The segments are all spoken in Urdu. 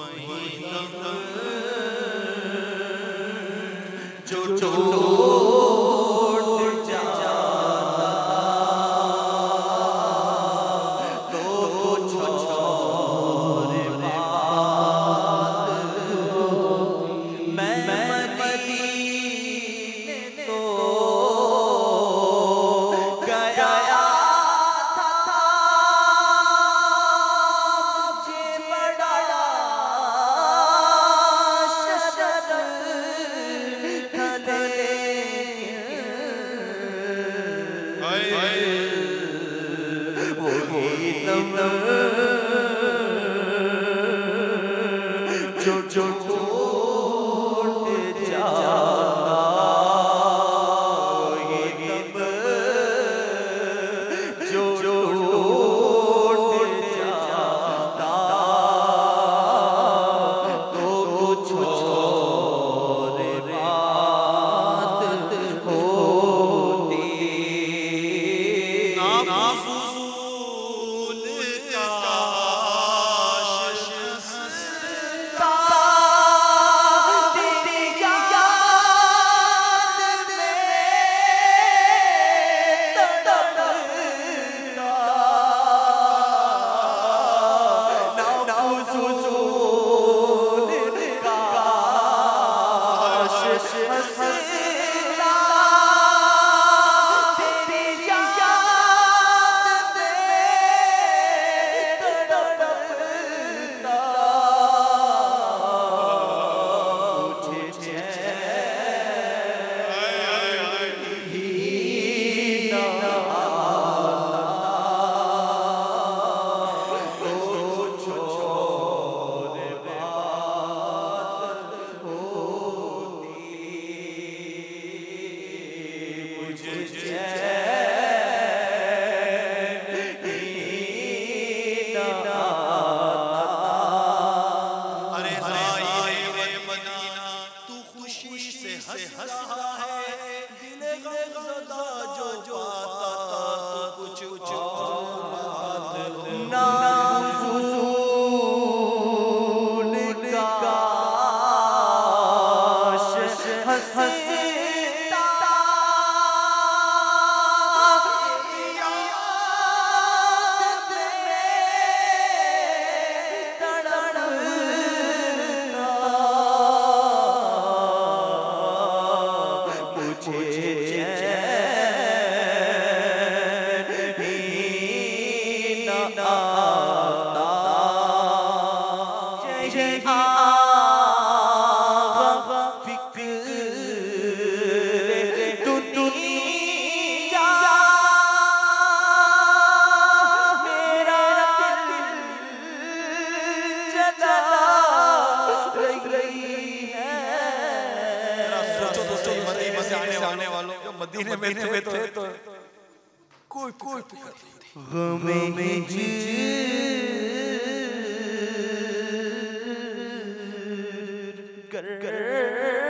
وہی جو وہی تم آ مدینے میں تھے تو کوئی کوئی غم میں جی۔ کر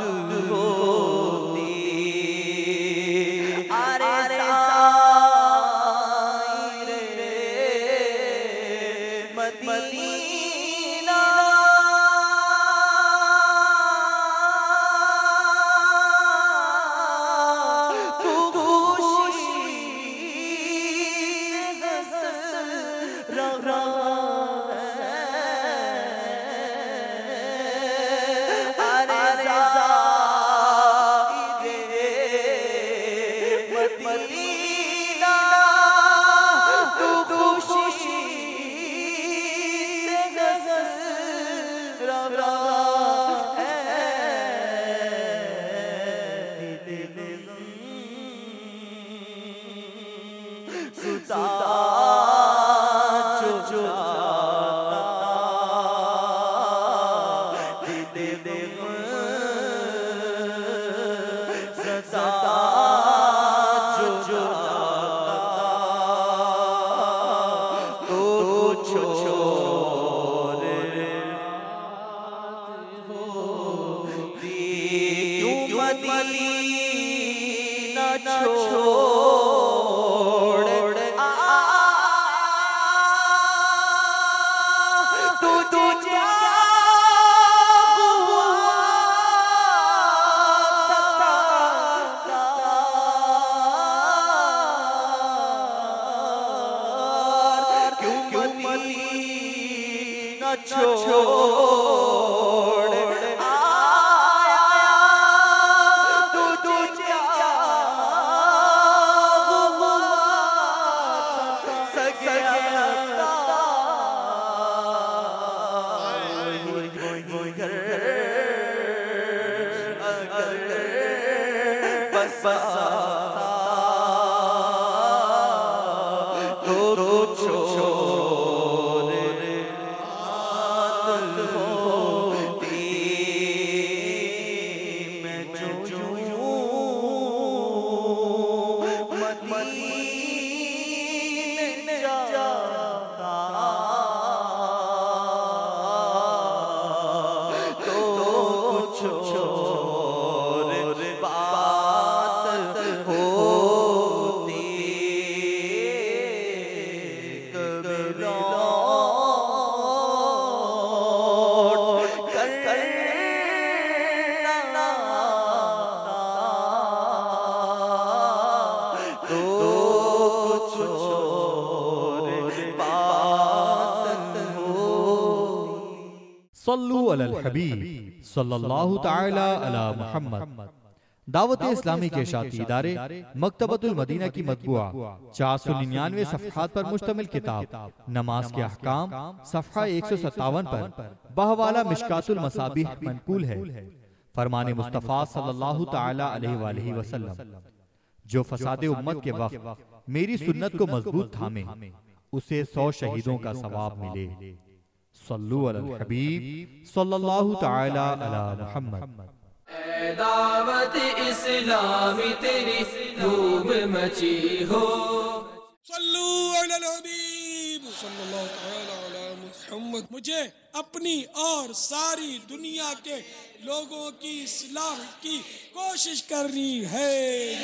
دور چھوڑ آیا تو تجھے کیوں مدینہ چھوڑ بس صلو علی الحبیب صلی اللہ تعالی علی محمد. دعوت اسلامی کے شاطی ادارے مکتبۃ المدینہ کی مطبوعہ. چار سو ننانوے صفحات پر مشتمل کتاب. نماز کے احکام صفحہ ایک سو ستاون پر. بہوالا مشکات المصابیح منقول ہے. فرمان مصطفیٰ صلی اللہ تعالی علیہ وآلہ وسلم. جو فساد امت کے وقت میری سنت کو مضبوط تھامے اسے سو شہیدوں کا ثواب ملے۔ صلو علی الحبیب صلی اللہ تعالی علی محمد. اے دعوت اسلامی تیری دھوم مچی ہو۔ صلو علی الحبیب صلی اللہ تعالی علی محمد۔ مجھے اپنی اور ساری دنیا کے لوگوں کی اصلاح کی کوشش کرنی ہے۔